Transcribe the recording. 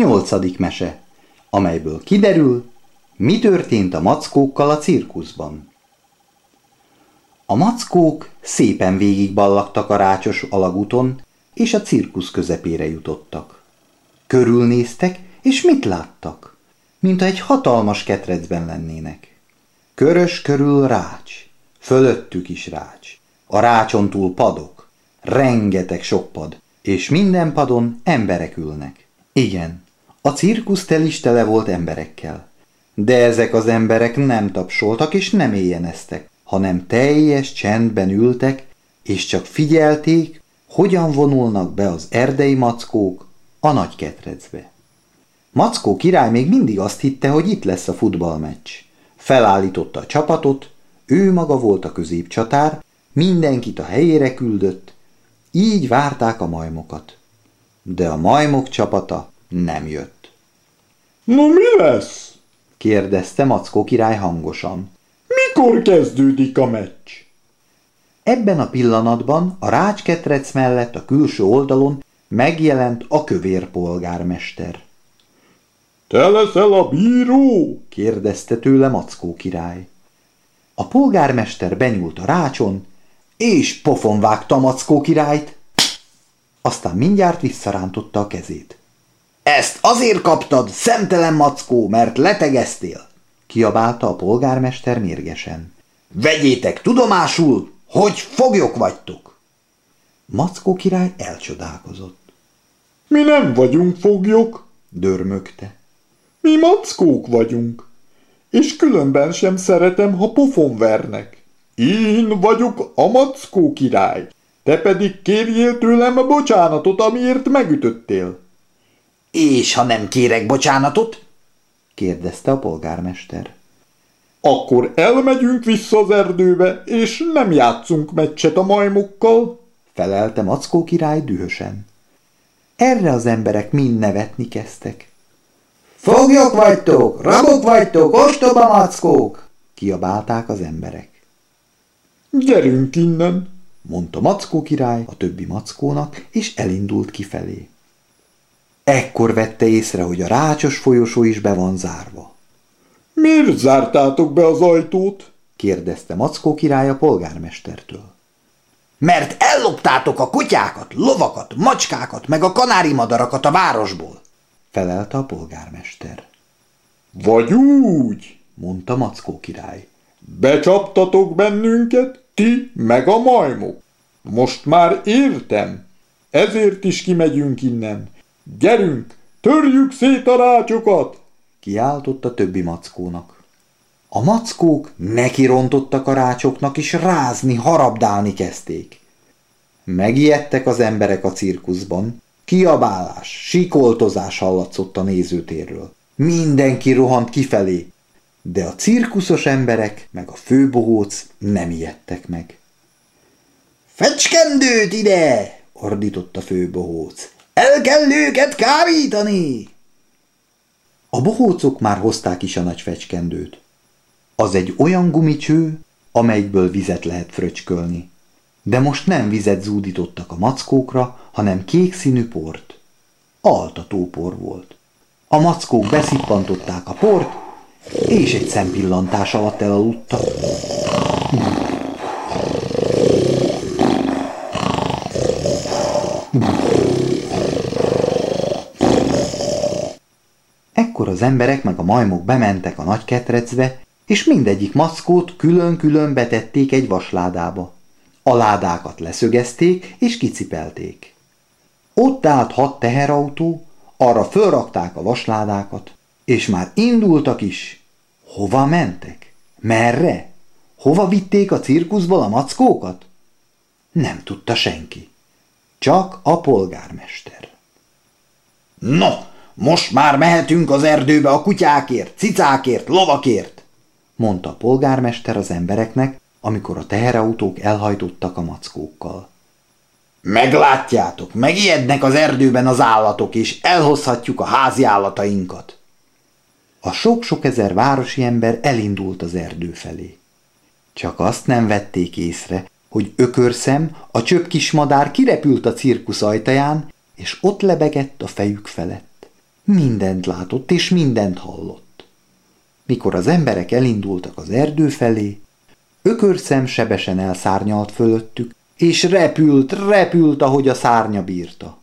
Nyolcadik mese, amelyből kiderül, mi történt a mackókkal a cirkuszban. A mackók szépen végigballagtak a rácsos alagúton, és a cirkusz közepére jutottak. Körülnéztek, és mit láttak? Mint egy hatalmas ketrecben lennének. Körös körül rács, fölöttük is rács. A rácson túl padok, rengeteg sok pad, és minden padon emberek ülnek. Igen, a cirkusz tel is tele volt emberekkel. De ezek az emberek nem tapsoltak és nem éjjeneztek, hanem teljes csendben ültek, és csak figyelték, hogyan vonulnak be az erdei mackók a nagy ketrecbe. Mackó király még mindig azt hitte, hogy itt lesz a futballmeccs. Felállította a csapatot, ő maga volt a középcsatár, mindenkit a helyére küldött, így várták a majmokat. De a majmok csapata nem jött. No mi lesz? kérdezte Mackó király hangosan. Mikor kezdődik a meccs? Ebben a pillanatban a rácsketrec mellett a külső oldalon megjelent a kövér polgármester. Te leszel a bíró? kérdezte tőle Mackó király. A polgármester benyúlt a rácson, és pofon vágta Mackó királyt. Aztán mindjárt visszarántotta a kezét. Ezt azért kaptad, szemtelen Mackó, mert letegeztél, kiabálta a polgármester mérgesen. Vegyétek tudomásul, hogy foglyok vagytok! Mackó király elcsodálkozott. Mi nem vagyunk foglyok, dörmögte. Mi mackók vagyunk, és különben sem szeretem, ha pofon vernek. Én vagyok a mackó király, te pedig kérjél tőlem a bocsánatot, amiért megütöttél. És ha nem kérek bocsánatot? kérdezte a polgármester. Akkor elmegyünk vissza az erdőbe, és nem játszunk meccset a majmokkal, felelte Mackó király dühösen. Erre az emberek mind nevetni kezdtek. Foglyok vagytok, rabok vagytok, ostoba mackók! kiabálták az emberek. Gyerünk innen, mondta Mackó király a többi mackónak, és elindult kifelé. Ekkor vette észre, hogy a rácsos folyosó is be van zárva. Miért zártátok be az ajtót? kérdezte Mackó király a polgármestertől. Mert elloptátok a kutyákat, lovakat, macskákat, meg a kanári madarakat a városból, felelte a polgármester. Vagy úgy, mondta Mackó király. Becsaptatok bennünket, ti meg a majmok. Most már értem. Ezért is kimegyünk innen. Gyerünk, törjük szét a rácsokat! Kiáltott a többi mackónak. A mackók nekirontottak a rácsoknak, és rázni, harabdálni kezdték. Megijedtek az emberek a cirkuszban, kiabálás, sikoltozás hallatszott a nézőtérről. Mindenki rohant kifelé, de a cirkuszos emberek meg a főbohóc nem ijedtek meg. Fecskendőt ide! ordított a főbohóc. El kell őket kárítani! A bohócok már hozták is a nagy fecskendőt. Az egy olyan gumicső, amelyikből vizet lehet fröcskölni. De most nem vizet zúdítottak a mackókra, hanem kék színű port. Altatópor volt. A mackók beszippantották a port, és egy szempillantás alatt elaludtak. Ekkor az emberek meg a majmok bementek a nagy ketrecbe, és mindegyik mackót külön-külön betették egy vasládába. A ládákat leszögezték és kicipelték. Ott állt hat teherautó, arra fölrakták a vasládákat, és már indultak is. Hova mentek? Merre? Hova vitték a cirkuszból a mackókat? Nem tudta senki. Csak a polgármester. No, most már mehetünk az erdőbe a kutyákért, cicákért, lovakért, mondta a polgármester az embereknek, amikor a teherautók elhajtottak a mackókkal. Meglátjátok, megijednek az erdőben az állatok, és elhozhatjuk a házi állatainkat. A sok-sok ezer városi ember elindult az erdő felé. Csak azt nem vették észre, hogy ökörszem, a csöpp madár kirepült a cirkusz ajtaján, és ott lebegett a fejük felett. Mindent látott és mindent hallott. Mikor az emberek elindultak az erdő felé, ökörszem sebesen elszárnyalt fölöttük, és repült, repült, ahogy a szárnya bírta.